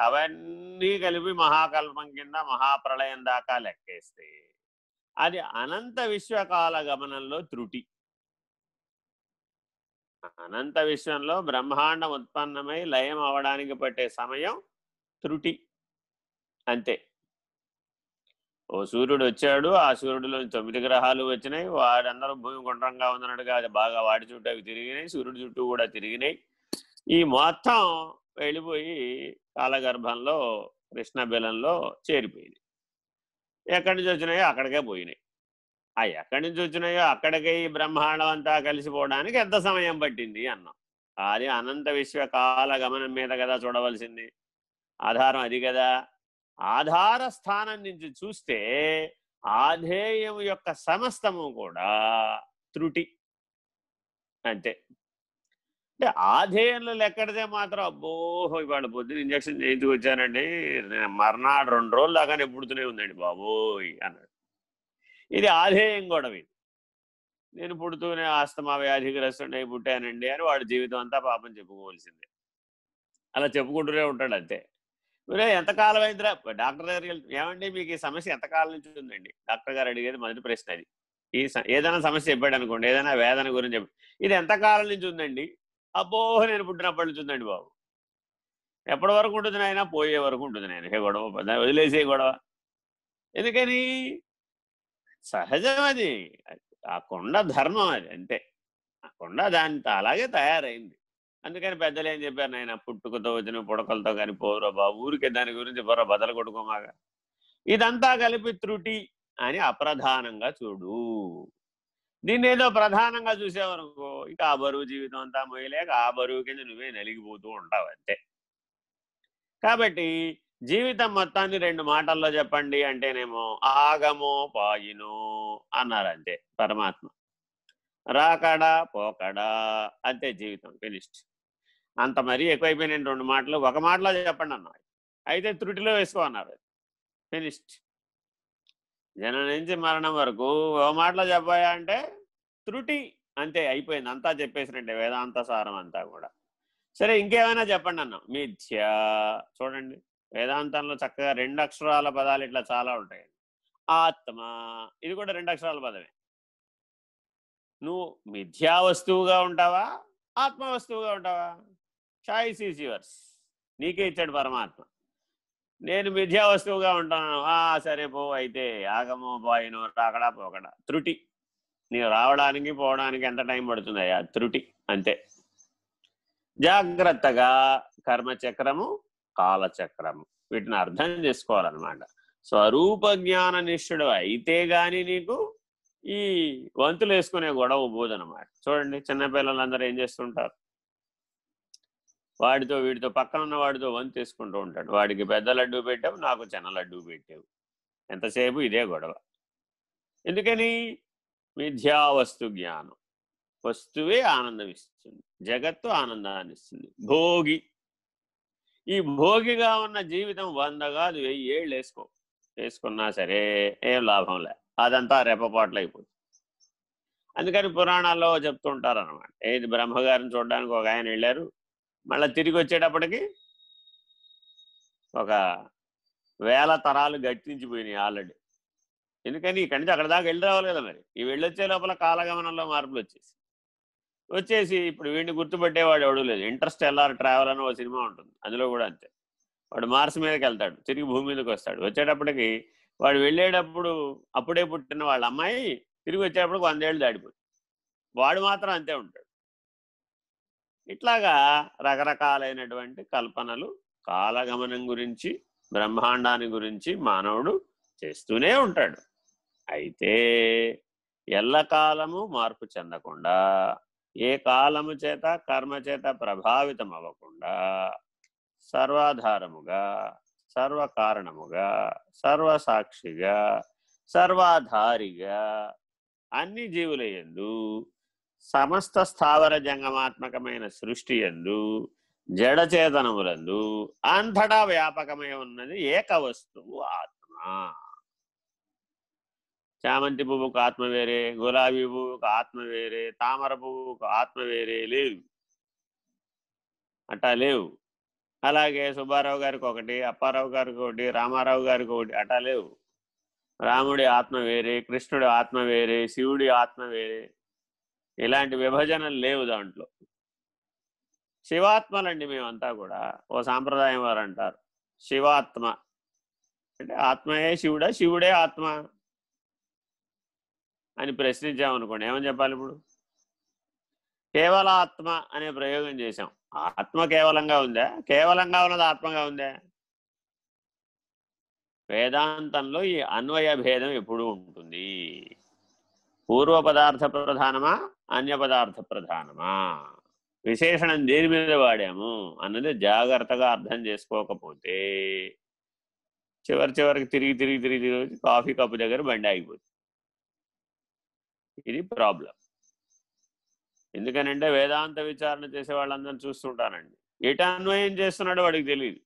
అవన్నీ కలిపి మహాకల్పం కింద మహాప్రళయం దాకా లెక్కేస్తే అది అనంత విశ్వకాల గమనంలో త్రుటి. అనంత విశ్వంలో బ్రహ్మాండం ఉత్పన్నమై లయం అవడానికి పట్టే సమయం త్రుటి. అంతే. ఓ సూర్యుడు వచ్చాడు ఆ సూర్యుడిలో తొమ్మిది గ్రహాలు వచ్చినాయి వాడందరూ భూమి గుండ్రంగా ఉన్నట్టుగా అది బాగా వాడి చుట్టూ అవి తిరిగినాయి సూర్యుడి చుట్టూ కూడా తిరిగినాయి. ఈ మొత్తం వెళ్ళిపోయి కాలగర్భంలో కృష్ణబెలంలో చేరిపోయింది. ఎక్కడి నుంచి వచ్చినాయో అక్కడికే పోయినాయి. ఆ ఎక్కడి నుంచి వచ్చినాయో అక్కడికే ఈ బ్రహ్మాండం అంతా కలిసిపోవడానికి ఎంత సమయం పట్టింది అన్నాం. అది అనంత విశ్వ కాల గమనం మీద కదా చూడవలసింది. ఆధారం అది కదా. ఆధార స్థానం నుంచి చూస్తే ఆధేయం యొక్క సమస్తము కూడా త్రుటి. అంతే. అంటే ఆధేయంలో లెక్కడితే మాత్రం అబ్బో ఇవాళ పొద్దున ఇంజక్షన్ చేయించుకు వచ్చానండి నేను మర్నాడు రెండు రోజులు దాకానే పుడుతూనే ఉందండి బాబోయ్ అన్నాడు. ఇది ఆధేయం కూడా ఇది నేను పుడుతూనే ఆస్తమా వ్యాధిగ్రస్తుండే పుట్టానండి అని వాడి జీవితం అంతా పాపం చెప్పుకోవాల్సిందే. అలా చెప్పుకుంటూనే ఉంటాడు అంతే. మీరే ఎంతకాలం అయిందిరా? డాక్టర్ దగ్గరికి వెళ్తే ఏమండి మీకు ఈ సమస్య ఎంతకాలం నుంచి ఉందండి? డాక్టర్ గారు అడిగేది మొదటి ప్రశ్న అది. ఈ ఏదైనా సమస్య చెప్పాడు అనుకోండి ఏదైనా వేదన గురించి చెప్పాడు ఇది ఎంతకాలం నుంచి ఉందండి? అబ్బో నేను పుట్టినప్పటి నుంచి ఉందండి బాబు. ఎప్పటి వరకు ఉంటుంది నాయన? పోయే వరకు ఉంటుంది నాయన. ఏ గొడవ వదిలేసే గొడవ. ఎందుకని? సహజం అది. ఆ కొండ ధర్మం అది అంతే. ఆ కొండ దానితో అలాగే తయారైంది. అందుకని పెద్దలు ఏం చెప్పారు నాయన? పుట్టుకతో వచ్చిన పుడకలతో కానీ పోరా బాబు. ఊరికే దాని గురించి పోరా బదలు కొట్టుకోమాగా ఇదంతా కలిపి త్రుటి అని అప్రధానంగా చూడు. దీన్ని ఏదో ప్రధానంగా చూసేవనుకో ఇంకా ఆ బరువు జీవితం అంతా మోయలేక ఆ బరువు కింద నువ్వే నలిగిపోతూ ఉంటావు అంతే. కాబట్టి జీవితం మొత్తాన్ని రెండు మాటల్లో చెప్పండి అంటేనేమో ఆగమో పాయినో అన్నారు అంతే పరమాత్మ. రాకడా పోకడా అంతే జీవితం ఫినిష్డ్. అంత మరీ ఎక్కువైపోయినాయి రెండు మాటలు ఒక మాటలో చెప్పండి అన్నారు అయితే త్రుటిలో వేసుకో అన్నారు. ఫినిష్డ్. జనం నుంచి మరణం వరకు ఓ మాటలో చెప్పాయా అంటే త్రుటి అంతే అయిపోయింది. అంతా చెప్పేసినట్టే వేదాంత సారం అంతా కూడా. సరే ఇంకేమైనా చెప్పండి అన్నాం. మిథ్య చూడండి. వేదాంతంలో చక్కగా రెండు అక్షరాల పదాలు ఇట్లా చాలా ఉంటాయి ఆత్మ ఇది కూడా రెండు అక్షరాల పదమే. నువ్వు మిథ్యా వస్తువుగా ఉంటావా? ఆత్మ వస్తువుగా ఉంటావా? చాయిస్ ఈజ్ యువర్స్ నీకే ఇచ్చాడు పరమాత్మ. నేను మిథ్యా వస్తువుగా ఉంటాను. ఆ సరే పో అయితే ఆగమో బాయినో రాకడా పోకడా. త్రుటి. నీవు రావడానికి పోవడానికి ఎంత టైం పడుతుందయ్యా? త్రుటి. అంతే. జాగ్రత్తగా కర్మచక్రము కాలచక్రము. వీటిని అర్థం చేసుకోవాలన్నమాట. స్వరూప జ్ఞాన నిష్ఠుడు అయితే గాని నీకు ఈ వంతులు వేసుకునే గొడవ పోదనమాట చూడండి చిన్నపిల్లలందరూ ఏం చేస్తుంటారు? వాడితో వీడితో పక్కన ఉన్న వాడితో వంతు తీసుకుంటూ ఉంటాడు. వాడికి పెద్ద లడ్డు పెట్టావు నాకు చిన్న లడ్డు పెట్టావు. ఎంతసేపు ఇదే గొడవ. ఎందుకని? మిథ్యావస్తు జ్ఞానం. వస్తువే ఆనందం ఇస్తుంది. జగత్తు ఆనందాన్ని ఇస్తుంది. భోగి. ఈ భోగిగా ఉన్న జీవితం వంద కాదు వెయ్యి ఏళ్ళు వేసుకో. వేసుకున్నా సరే ఏం లాభం లే. అదంతా రెప్పపాట్లు అయిపోతుంది. అందుకని పురాణాల్లో చెప్తుంటారు అనమాట ఏది బ్రహ్మగారిని చూడడానికి ఒక ఆయన వెళ్ళారు మళ్ళీ తిరిగి వచ్చేటప్పటికి ఒక వేల తరాలు గట్టించిపోయినాయి ఆల్రెడీ. ఎందుకని ఇక్కడి నుంచి అక్కడ దాకా వెళ్ళి రావాలి కదా మరి. ఈ వెళ్ళొచ్చే లోపల కాలగమనంలో మార్పులు వచ్చేసి. వచ్చేసి ఇప్పుడు వీడిని గుర్తుపెట్టేవాడు ఎవడు లేదు. ఇంట్రెస్ట్ ఎల్ఆర్ ట్రావెల్ అని ఒక సినిమా ఉంటుంది. అందులో కూడా అంతే. వాడు మార్స్ మీదకి వెళ్తాడు. తిరిగి భూమి మీదకి వస్తాడు. వచ్చేటప్పటికి వాడు వెళ్ళేటప్పుడు అప్పుడే పుట్టిన వాళ్ళ అమ్మాయి తిరిగి వచ్చేటప్పుడు వందేళ్ళు దాడిపోయి వాడు మాత్రం అంతే ఉంటాడు. ఇట్లాగా రకరకాలైనటువంటి కల్పనలు కాలగమనం గురించి బ్రహ్మాండాన్ని గురించి మానవుడు చేస్తూనే ఉంటాడు. అయితే ఎల్లకాలము మార్పు చెందకుండా ఏ కాలము చేత కర్మ చేత ప్రభావితం అవ్వకుండా సర్వాధారముగా సర్వకారణముగా సర్వసాక్షిగా సర్వాధారిగా అన్ని జీవుల ఎందు సమస్త స్థావర జంగమాత్మకమైన సృష్టి ఎందు జడచేతనములందు అంతటా వ్యాపకమై ఉన్నది ఏక వస్తువు ఆత్మ. చామంతి పువ్వుకు ఆత్మ వేరే గులాబీ పువ్వుకు ఆత్మ వేరే తామర పువ్వుకు ఆత్మ వేరే లేవు. అట్టా లేవు. అలాగే సుబ్బారావు గారికి ఒకటి అప్పారావు గారికి ఒకటి రామారావు గారికి ఒకటి అట్టా లేవు. రాముడి ఆత్మ వేరే కృష్ణుడి ఆత్మ వేరే శివుడి ఆత్మ వేరే ఇలాంటి విభజనలు లేవు దాంట్లో. శివాత్మలండి మేమంతా కూడా ఓ సాంప్రదాయం వారు అంటారు శివాత్మ. అంటే ఆత్మయే శివుడా శివుడే ఆత్మ అని ప్రశ్నించామనుకోండి ఏమని చెప్పాలి ఇప్పుడు? కేవల ఆత్మ అనే ప్రయోగం చేశాం. ఆత్మ కేవలంగా ఉందా? కేవలంగా ఉన్నది ఆత్మగా ఉందా? వేదాంతంలో ఈ అన్వయ భేదం ఎప్పుడూ ఉంటుంది. పూర్వ పదార్థ ప్రధానమా? అన్య పదార్థ ప్రధానమా విశేషణం దేని మీద వాడాము? అన్నది జాగ్రత్తగా అర్థం చేసుకోకపోతే చివరి చివరికి తిరిగి తిరిగి తిరిగి తిరిగి కాఫీ కప్పు దగ్గర బండి ఆగిపోతుంది. ఇది ప్రాబ్లం. ఎందుకనంటే వేదాంత విచారణ చేసే వాళ్ళందరినీ చూస్తుంటానండి. ఎటు అన్వయం చేస్తున్నాడో వాడికి తెలియదు